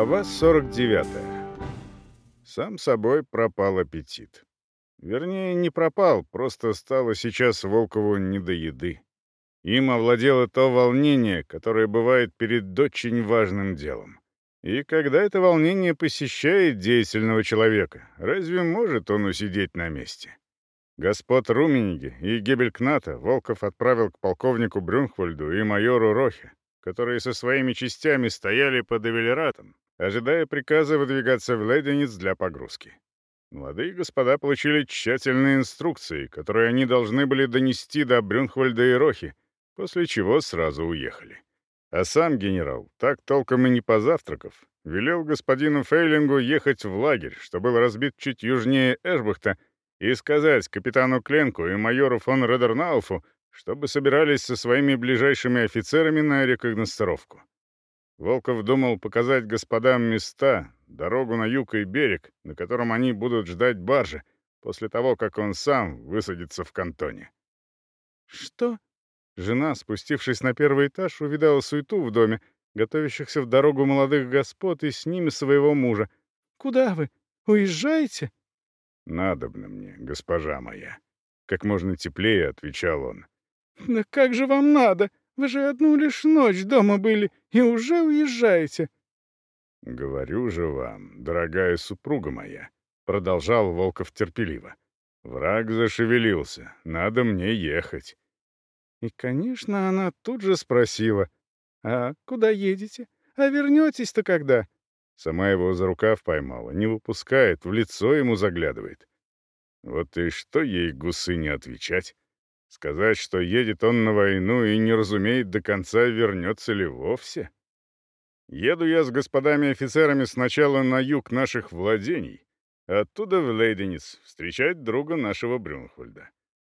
Глава 49. Сам собой пропал аппетит. Вернее, не пропал, просто стало сейчас Волкову не до еды. Им овладело то волнение, которое бывает перед очень важным делом. И когда это волнение посещает деятельного человека, разве может он усидеть на месте? Господ Румениги и Гебелькната Волков отправил к полковнику Брюнхвальду и майору Рохе, которые со своими частями стояли под Эвелератом, ожидая приказа выдвигаться в Леденец для погрузки. Молодые господа получили тщательные инструкции, которые они должны были донести до Брюнхвальда и Рохи, после чего сразу уехали. А сам генерал, так толком и не позавтракав, велел господину Фейлингу ехать в лагерь, что был разбит чуть южнее Эшбахта, и сказать капитану Кленку и майору фон Редернауфу, чтобы собирались со своими ближайшими офицерами на рекогностировку. Волков думал показать господам места, дорогу на юг и берег, на котором они будут ждать баржи, после того, как он сам высадится в кантоне. «Что?» Жена, спустившись на первый этаж, увидала суету в доме, готовящихся в дорогу молодых господ и с ними своего мужа. «Куда вы? Уезжаете?» «Надобно мне, госпожа моя». Как можно теплее отвечал он. «Да как же вам надо?» Вы же одну лишь ночь дома были и уже уезжаете». «Говорю же вам, дорогая супруга моя», — продолжал Волков терпеливо. «Враг зашевелился, надо мне ехать». И, конечно, она тут же спросила, «А куда едете? А вернетесь-то когда?» Сама его за рукав поймала, не выпускает, в лицо ему заглядывает. Вот и что ей гусы не отвечать? Сказать, что едет он на войну и не разумеет до конца, вернется ли вовсе. Еду я с господами-офицерами сначала на юг наших владений, оттуда в Лейденец, встречать друга нашего Брюнхольда.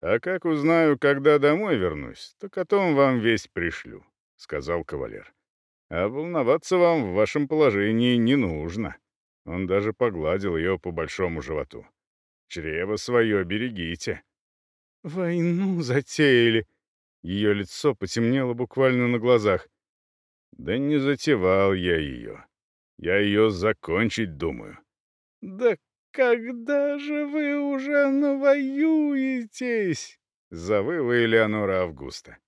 А как узнаю, когда домой вернусь, то потом вам весь пришлю», — сказал кавалер. «А волноваться вам в вашем положении не нужно». Он даже погладил ее по большому животу. «Чрево свое берегите». «Войну затеяли!» Ее лицо потемнело буквально на глазах. «Да не затевал я ее. Я ее закончить думаю». «Да когда же вы уже навоюетесь?» — завыла Элеонора Августа.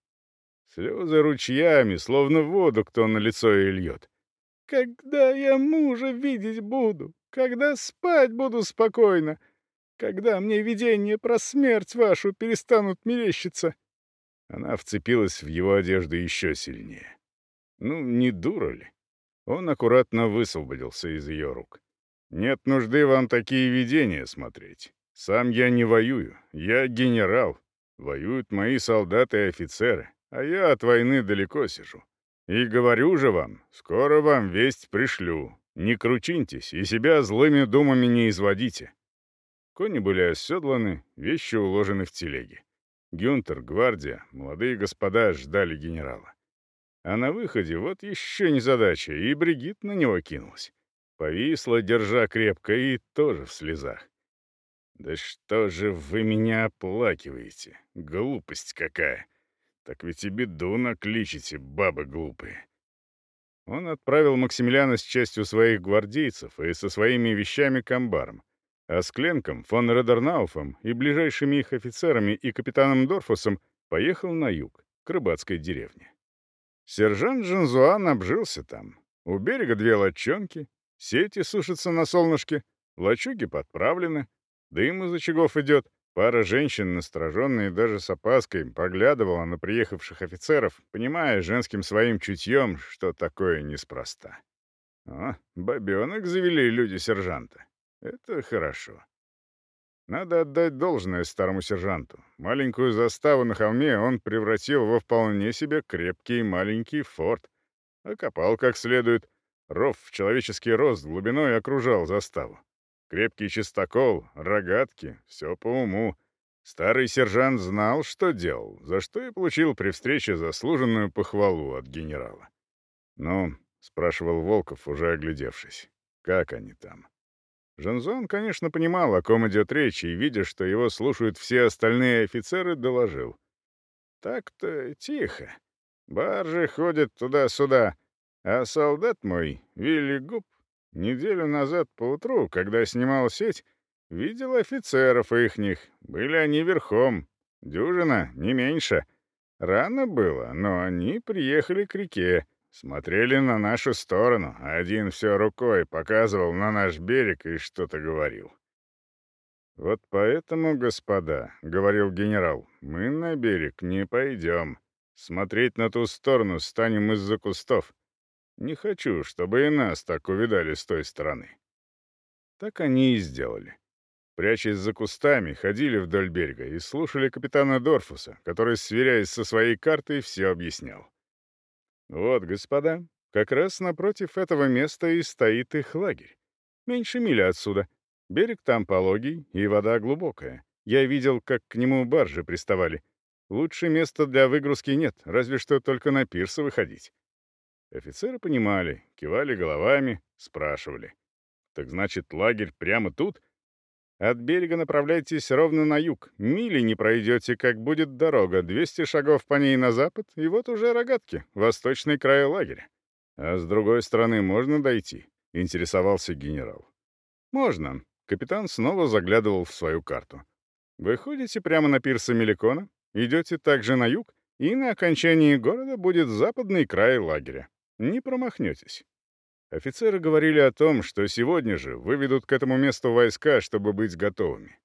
Слезы ручьями, словно воду кто на лицо и льет. «Когда я мужа видеть буду? Когда спать буду спокойно? Когда мне видение про смерть вашу перестанут мерещиться?» Она вцепилась в его одежду еще сильнее. «Ну, не дура ли?» Он аккуратно высвободился из ее рук. «Нет нужды вам такие видения смотреть. Сам я не воюю. Я генерал. Воюют мои солдаты и офицеры, а я от войны далеко сижу. И говорю же вам, скоро вам весть пришлю. Не кручиньтесь и себя злыми думами не изводите. Кони были оседланы, вещи уложены в телеги. Гюнтер, гвардия, молодые господа ждали генерала. А на выходе вот еще незадача, и Бригит на него кинулась. Повисла, держа крепко, и тоже в слезах. «Да что же вы меня оплакиваете? Глупость какая! Так ведь и беду накличите, бабы глупые!» Он отправил Максимилиана с частью своих гвардейцев и со своими вещами к амбарам. А с Кленком, фон Редернауфом и ближайшими их офицерами и капитаном Дорфусом поехал на юг, к рыбацкой деревне. Сержант Джинзуан обжился там. У берега две лодчонки, сети сушатся на солнышке, лачуги подправлены, дым из очагов идет, пара женщин, настороженные даже с опаской, поглядывала на приехавших офицеров, понимая женским своим чутьем, что такое неспроста. О, бабенок завели люди сержанта. Это хорошо. Надо отдать должное старому сержанту. Маленькую заставу на холме он превратил во вполне себе крепкий маленький форт. Окопал как следует. Ров в человеческий рост глубиной окружал заставу. Крепкий чистокол, рогатки — все по уму. Старый сержант знал, что делал, за что и получил при встрече заслуженную похвалу от генерала. «Ну?» — спрашивал Волков, уже оглядевшись. «Как они там?» Жанзон, конечно, понимал, о ком идет речь, и, видя, что его слушают все остальные офицеры, доложил. «Так-то тихо. Баржи ходят туда-сюда. А солдат мой, Вилли Губ, неделю назад поутру, когда снимал сеть, видел офицеров ихних. Были они верхом. Дюжина, не меньше. Рано было, но они приехали к реке. Смотрели на нашу сторону. Один все рукой показывал на наш берег и что-то говорил. «Вот поэтому, господа, — говорил генерал, — мы на берег не пойдем. Смотреть на ту сторону станем из-за кустов. Не хочу, чтобы и нас так увидали с той стороны». Так они и сделали. Прячась за кустами, ходили вдоль берега и слушали капитана Дорфуса, который, сверяясь со своей картой, все объяснял. Вот, господа, как раз напротив этого места и стоит их лагерь. Меньше мили отсюда. Берег там пологий, и вода глубокая. Я видел, как к нему баржи приставали. Лучше места для выгрузки нет, разве что только на пирс выходить. Офицеры понимали, кивали головами, спрашивали. Так значит, лагерь прямо тут? От берега направляйтесь ровно на юг. Мили не пройдете, как будет дорога. 200 шагов по ней на запад, и вот уже рогатки, восточный край лагеря. А с другой стороны можно дойти? Интересовался генерал. Можно. Капитан снова заглядывал в свою карту. Выходите прямо на пирсы Меликона, идете также на юг, и на окончании города будет западный край лагеря. Не промахнетесь. Офицеры говорили о том, что сегодня же выведут к этому месту войска, чтобы быть готовыми.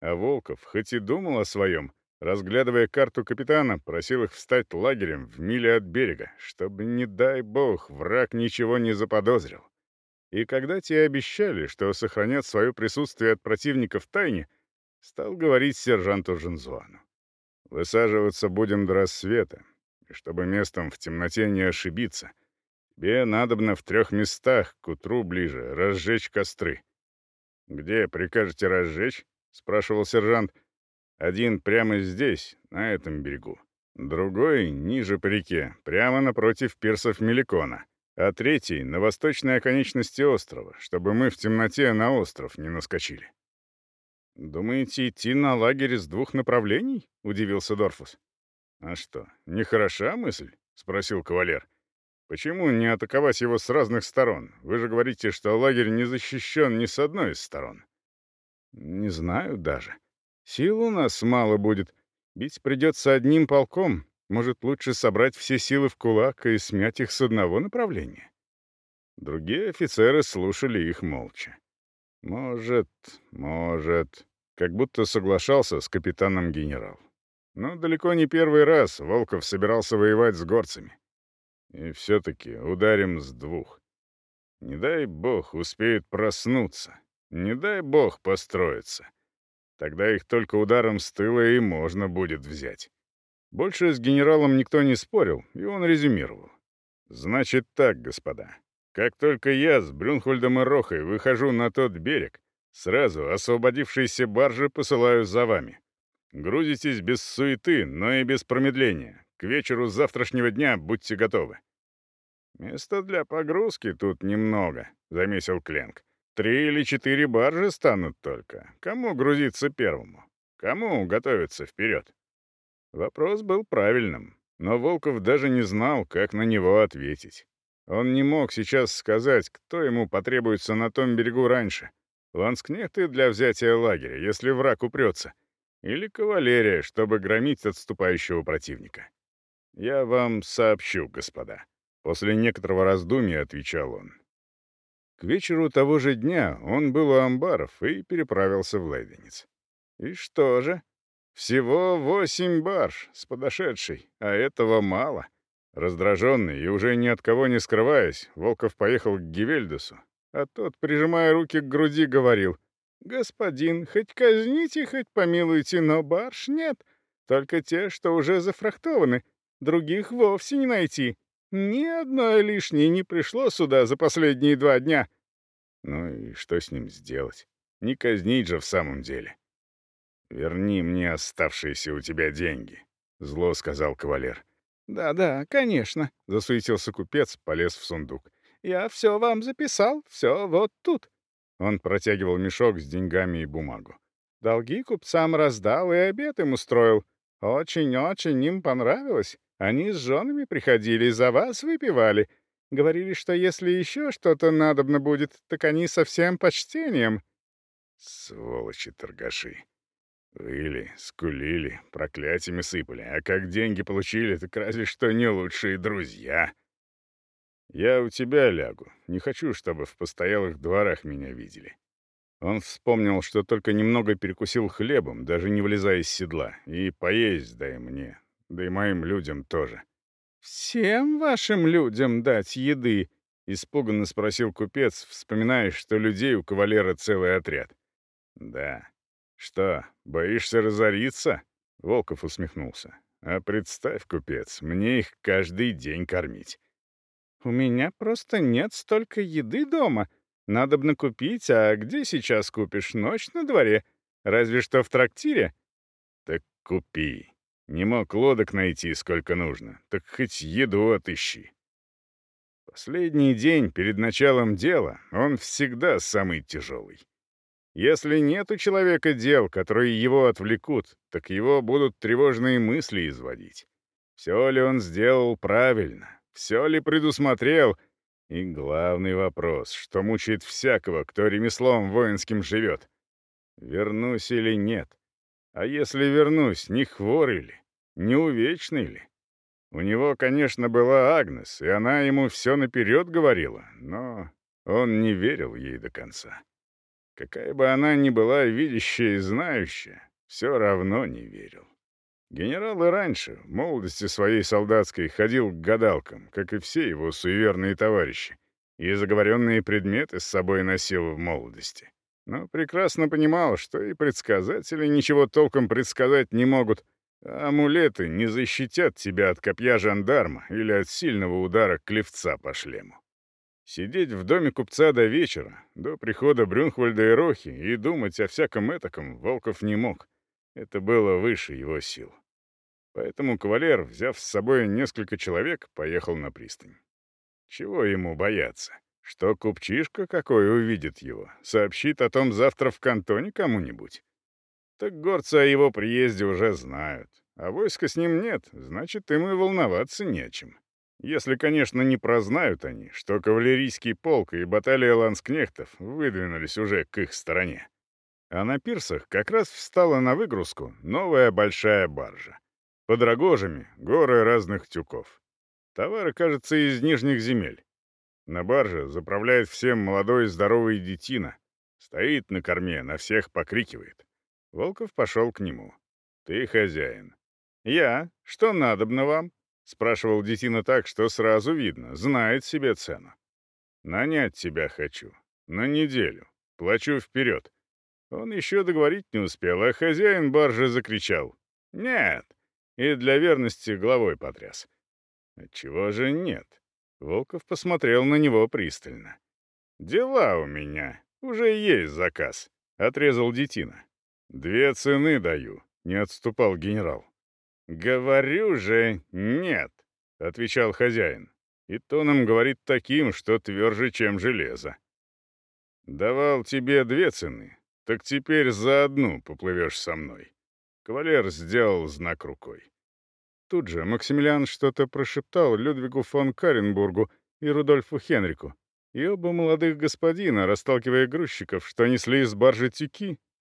А Волков, хоть и думал о своем, разглядывая карту капитана, просил их встать лагерем в миле от берега, чтобы, не дай бог, враг ничего не заподозрил. И когда те обещали, что сохранят свое присутствие от противника в тайне, стал говорить сержанту Жинзуану. «Высаживаться будем до рассвета, и чтобы местом в темноте не ошибиться — Тебе надобно в трех местах к утру ближе разжечь костры. «Где прикажете разжечь?» — спрашивал сержант. «Один прямо здесь, на этом берегу. Другой — ниже по реке, прямо напротив пирсов Меликона. А третий — на восточной оконечности острова, чтобы мы в темноте на остров не наскочили». «Думаете, идти на лагерь с двух направлений?» — удивился Дорфус. «А что, нехороша мысль?» — спросил кавалер. — Почему не атаковать его с разных сторон? Вы же говорите, что лагерь не защищен ни с одной из сторон. Не знаю даже. Сил у нас мало будет. Бить придется одним полком. Может, лучше собрать все силы в кулак и смять их с одного направления? Другие офицеры слушали их молча. Может, может. Как будто соглашался с капитаном генерал. Но далеко не первый раз Волков собирался воевать с горцами. И все-таки ударим с двух. Не дай бог успеют проснуться. Не дай бог построиться. Тогда их только ударом с тыла и можно будет взять. Больше с генералом никто не спорил, и он резюмировал. «Значит так, господа. Как только я с Брюнхольдом и Рохой выхожу на тот берег, сразу освободившиеся баржи посылаю за вами. Грузитесь без суеты, но и без промедления. К вечеру завтрашнего дня будьте готовы». «Места для погрузки тут немного», — заметил Кленк. «Три или четыре баржи станут только. Кому грузиться первому? Кому готовиться вперед?» Вопрос был правильным, но Волков даже не знал, как на него ответить. Он не мог сейчас сказать, кто ему потребуется на том берегу раньше. Ланскнехты для взятия лагеря, если враг упрется. Или кавалерия, чтобы громить отступающего противника. Я вам сообщу, господа. После некоторого раздумья отвечал он. К вечеру того же дня он был у амбаров и переправился в Лейденец. И что же? Всего восемь барж с подошедшей, а этого мало. Раздраженный и уже ни от кого не скрываясь, Волков поехал к Гевельдусу, а тот, прижимая руки к груди, говорил, «Господин, хоть казните, хоть помилуйте, но барж нет, только те, что уже зафрахтованы, Других вовсе не найти. Ни одной лишней не пришло сюда за последние два дня. Ну и что с ним сделать? Не казнить же в самом деле. «Верни мне оставшиеся у тебя деньги», — зло сказал кавалер. «Да-да, конечно», — засуетился купец, полез в сундук. «Я все вам записал, все вот тут». Он протягивал мешок с деньгами и бумагу. Долги купцам раздал и обед им устроил. Очень-очень им понравилось. Они с женами приходили, за вас выпивали. Говорили, что если еще что-то надобно будет, так они со всем почтением. Сволочи торгаши. Выли, скулили, проклятиями сыпали. А как деньги получили, так разве что не лучшие друзья. Я у тебя лягу. Не хочу, чтобы в постоялых дворах меня видели. Он вспомнил, что только немного перекусил хлебом, даже не влезая из седла, и поесть дай мне, да и моим людям тоже. «Всем вашим людям дать еды?» — испуганно спросил купец, вспоминая, что людей у кавалера целый отряд. «Да. Что, боишься разориться?» — Волков усмехнулся. «А представь, купец, мне их каждый день кормить». «У меня просто нет столько еды дома. Надобно купить, а где сейчас купишь? Ночь на дворе. Разве что в трактире». «Так купи», не мог лодок найти сколько нужно, так хоть еду отыщи. Последний день перед началом дела, он всегда самый тяжелый. Если нет у человека дел, которые его отвлекут, так его будут тревожные мысли изводить. Все ли он сделал правильно, все ли предусмотрел, и главный вопрос, что мучает всякого, кто ремеслом воинским живет. Вернусь или нет? А если вернусь, не хворы ли? Не увечный ли? У него, конечно, была Агнес, и она ему все наперед говорила, но он не верил ей до конца. Какая бы она ни была видящая и знающая, все равно не верил. Генерал и раньше, в молодости своей солдатской, ходил к гадалкам, как и все его суеверные товарищи, и заговоренные предметы с собой носил в молодости. Но Амулеты не защитят тебя от копья жандарма или от сильного удара клевца по шлему. Сидеть в доме купца до вечера, до прихода Брюнхвальда и Рохи, и думать о всяком этаком Волков не мог. Это было выше его сил. Поэтому кавалер, взяв с собой несколько человек, поехал на пристань. Чего ему бояться? Что купчишка какой увидит его, сообщит о том завтра в кантоне кому-нибудь? Так горцы о его приезде уже знают. А войска с ним нет, значит, им и волноваться нечем. Если, конечно, не прознают они, что кавалерийский полк и баталия ланскнехтов выдвинулись уже к их стороне. А на пирсах как раз встала на выгрузку новая большая баржа. Под рогожами горы разных тюков. Товары, кажется, из нижних земель. На барже заправляет всем молодой и здоровый детина. Стоит на корме, на всех покрикивает. Волков пошел к нему. «Ты хозяин». «Я? Что надобно вам?» — спрашивал детина так, что сразу видно, знает себе цену. «Нанять тебя хочу. На неделю. Плачу вперед». Он еще договорить не успел, а хозяин баржи закричал. «Нет!» И для верности головой потряс. «Чего же нет?» Волков посмотрел на него пристально. «Дела у меня. Уже есть заказ», — отрезал детина. «Две цены даю», — не отступал генерал. «Говорю же, нет», — отвечал хозяин. И тоном говорит таким, что тверже, чем железо. «Давал тебе две цены, так теперь за одну поплывешь со мной». Кавалер сделал знак рукой. Тут же Максимилиан что-то прошептал Людвигу фон Каренбургу и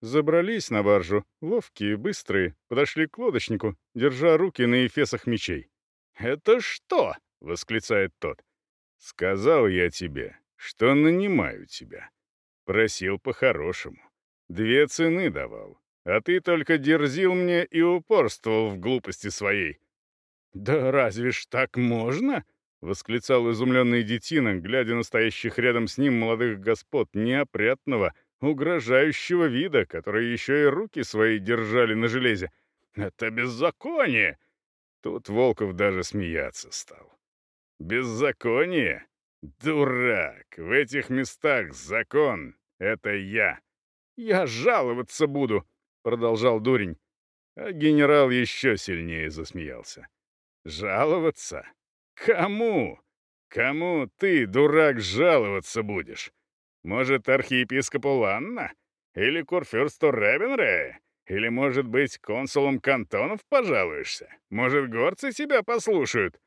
Забрались на баржу, ловкие, быстрые, подошли к лодочнику, держа руки на эфесах мечей. «Это что?» — восклицает тот. «Сказал я тебе, что нанимаю тебя. Просил по-хорошему. Две цены давал, а ты только дерзил мне и упорствовал в глупости своей». «Да разве ж так можно?» — восклицал изумленный детина, глядя на стоящих рядом с ним молодых господ неопрятного — угрожающего вида, которые еще и руки свои держали на железе. Это беззаконие! Тут Волков даже смеяться стал. Беззаконие? Дурак! В этих местах закон — это я. Я жаловаться буду, — продолжал дурень. А генерал еще сильнее засмеялся. Жаловаться? Кому? Кому ты, дурак, жаловаться будешь? Может, архиепископу Ланна? Или курфюрсту Ревенре? Или, может быть, консулом кантонов пожалуешься? Может, горцы себя послушают?»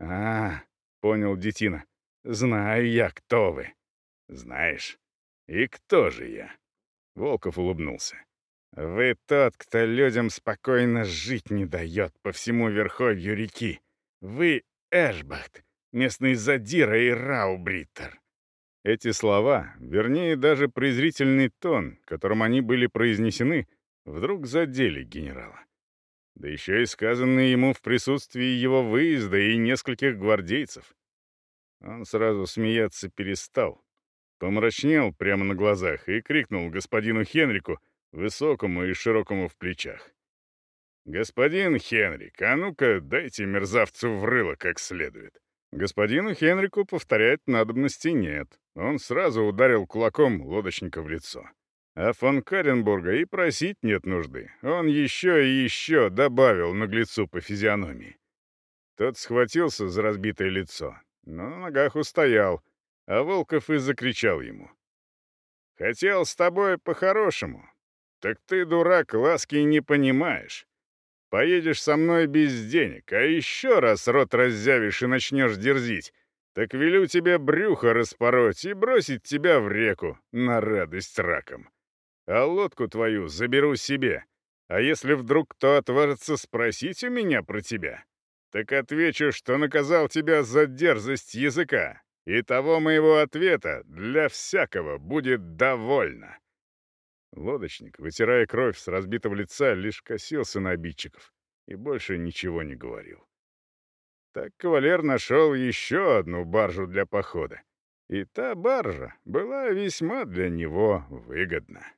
«А, — понял Детина, — знаю я, кто вы. Знаешь, и кто же я?» Волков улыбнулся. «Вы тот, кто людям спокойно жить не дает по всему верховью реки. Вы Эшбахт, местный задира и рауbritter. Эти слова, вернее, даже презрительный тон, которым они были произнесены, вдруг задели генерала. Да еще и сказанные ему в присутствии его выезда и нескольких гвардейцев. Он сразу смеяться перестал, помрачнел прямо на глазах и крикнул господину Хенрику, высокому и широкому в плечах. «Господин Хенрик, а ну-ка дайте мерзавцу в рыло как следует!» Господину Хенрику повторять надобности нет. Он сразу ударил кулаком лодочника в лицо. А фон Каренбурга и просить нет нужды. Он еще и еще добавил наглецу по физиономии. Тот схватился за разбитое лицо, но на ногах устоял, а Волков и закричал ему. «Хотел с тобой по-хорошему. Так ты, дурак, ласки не понимаешь. Поедешь со мной без денег, а еще раз рот раззявишь и начнешь дерзить. Так велю тебе брюхо распороть и бросить тебя в реку на радость ракам, А лодку твою заберу себе. А если вдруг кто отважится спросить у меня про тебя, так отвечу, что наказал тебя за дерзость языка, и того моего ответа для всякого будет довольно». Лодочник, вытирая кровь с разбитого лица, лишь косился на обидчиков и больше ничего не говорил. Так кавалер нашел еще одну баржу для похода. И та баржа была весьма для него выгодна.